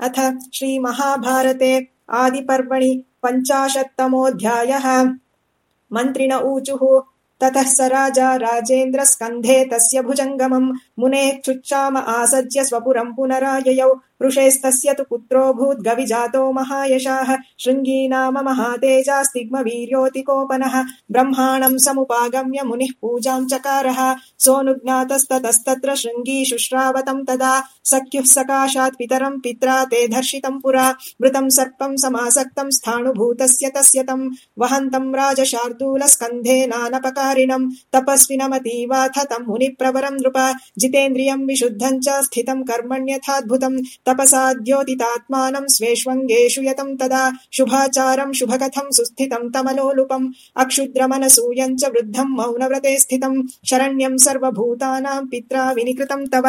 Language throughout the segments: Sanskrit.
अथ श्रीमहाभारते आदिपर्वणि पञ्चाशत्तमोऽध्यायः। मन्त्रिण ऊचुः ततः स राजा राजेन्द्रस्कन्धे तस्य भुजङ्गमम् मुनेच्छुच्चाम आसज्य स्वपुरम् पुनराययौ वृषेस्तस्य तु पुत्रोऽभूद्गविजातो महायशाः शृङ्गी नाम महातेजास्तिग्मवीर्योऽतिकोपनः ब्रह्माणम् समुपागम्य मुनिः पूजाम् चकारः सोऽनुज्ञातस्ततस्तत्र शृङ्गी शुश्रावतम् तदा सख्युः सकाशात् पितरम् पित्रा ते धर्षितम् पुरा मृतम् सर्पम् समासक्तम् स्थाणुभूतस्य तस्य तम् वहन्तम् राजशार्दूलस्कन्धे नानपकारिणम् तपस्विनमतीवाथ तम् मुनिप्रवरम् नृप जितेन्द्रियम् विशुद्धम् च स्थितम् कर्मण्यथाद्भुतम् तपसाद्योदितात्मानम् स्वेष्वङ्गेषु यतम् तदा शुभाचारम् शुभकथम् सुस्थितम् तमलोलुपम् अक्षुद्रमनसूयम् च वृद्धम् मौनव्रते स्थितम् शरण्यम् सर्वभूतानाम् पित्रा विनिकृतम् तव।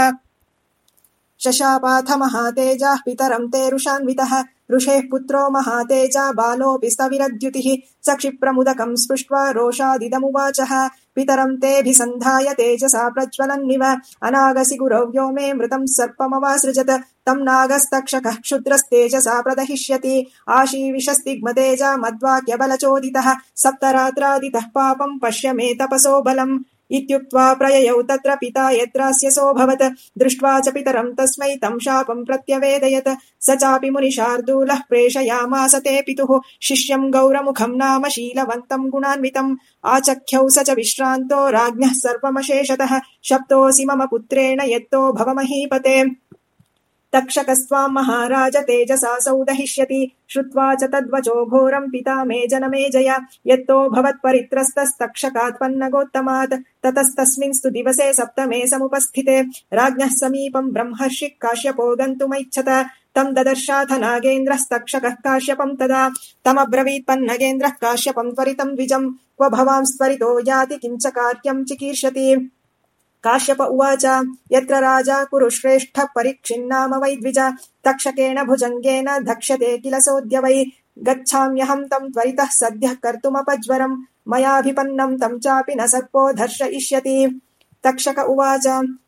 शशापाथ महातेजाः पितरम् ते रुषान्वितः ऋषेः पुत्रो महातेजा बालोऽपि स्तविरद्युतिः स क्षिप्रमुदकम् स्पृष्ट्वा रोषादिदमुवाचः। पितरम् तेऽभिसन्धाय तेजसा प्रज्वलन्निव अनागसि गुरव्यो मे मृतम् सर्पमवासृजत तम् नागस्तक्षकः क्षुद्रस्तेजसा प्रदहिष्यति। आशीविशस्तिग्मतेजा मद्वाक्यबलचोदितः सप्तरात्रादितः पापम् पश्य मे तपसो बलम्। इत्युक्त्वा प्रययौ तत्र पिता यत्रास्य सोऽभवत्। दृष्ट्वा च पितरम् तस्मै तम् शापम् प्रत्यवेदयत्। स चापि मुनिशार्दूलः प्रेषयामास ते पितुः। शिष्यम् गौरमुखम् नाम शीलवन्तम् गुणान्वितम्। आचख्यौ स च विश्रान्तो राज्ञः सर्वमशेषतः। शप्तोऽसि मम पुत्रेण यत्तो भव महीपते तक्षकस्त्वाम् महाराज तेजसासौ दहिष्यति श्रुत्वा च तद्वचो घोरम् पिता मे जनमे जय, यत्तो भवत्परित्रस्तस्तक्षकात्पन्नगोत्तमात् ततस्तस्मिंस्तु दिवसे सप्तमे समुपस्थिते, राज्ञः समीपम् ब्रह्मर्षिः काश्यपो गन्तुमैच्छत तम् ददर्शाथ नागेन्द्रस्तक्षकः काश्यपम् तदा तमब्रवीत्पन्नगेन्द्रः काश्यपम् त्वरितम् द्विजम् क्व भवांस्त्वरितो याति किञ्च कार्यम् चिकीर्षति। काश्यप उवाच यत्र राजा कुरुश्रेष्ठः परीक्षिन्नाम वै द्विज तक्षकेण भुजङ्गेन धक्ष्यते किल सोऽद्य वै। गच्छाम्यहम् तम् त्वरितः सद्यः कर्तुमपज्वरम् मयाभिपन्नम् तम् चापि न सर्पो धर्षयिष्यति तक्षक उवाच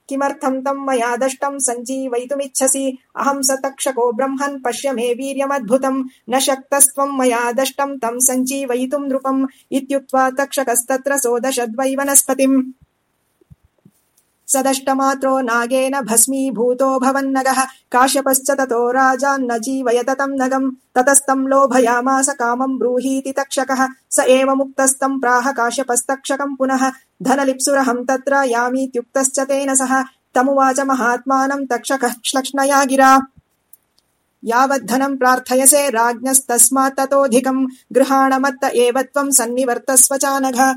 किमर्थम् तम् मया दष्टम् सञ्जीवयितुमिच्छसि? अहम् स तक्षको ब्रह्मन् पश्य मे वीर्यमद्भुतम् न शक्तस्त्वम् मया दष्टम् तम् सञ्जीवयितुम् नृपम्। इत्युक्त्वा तक्षकस्तत्र सोदशद्वै वनस्पतिम्। सदष्टमात्रो नागेन भस्मीभूतो भवन्नगः। काश्यपश्च ततो राजान्न जीवयत तम् नगम्। ततस्तम् लोभयामास कामम् ब्रूहीति तक्षकः। स एव मुक्तस्तम् प्राह काश्यपस्तक्षकम् पुनः। धनलिप्सुरहम् तत्र यामीत्युक्तश्च तेन सह। तमुवाच महात्मानम् गिरा। यावद्धनम् प्रार्थयसे राज्ञस्तस्मात्ततोऽधिकम् गृहाणमत्त एव त्वम् सन्निवर्तस्व चानघ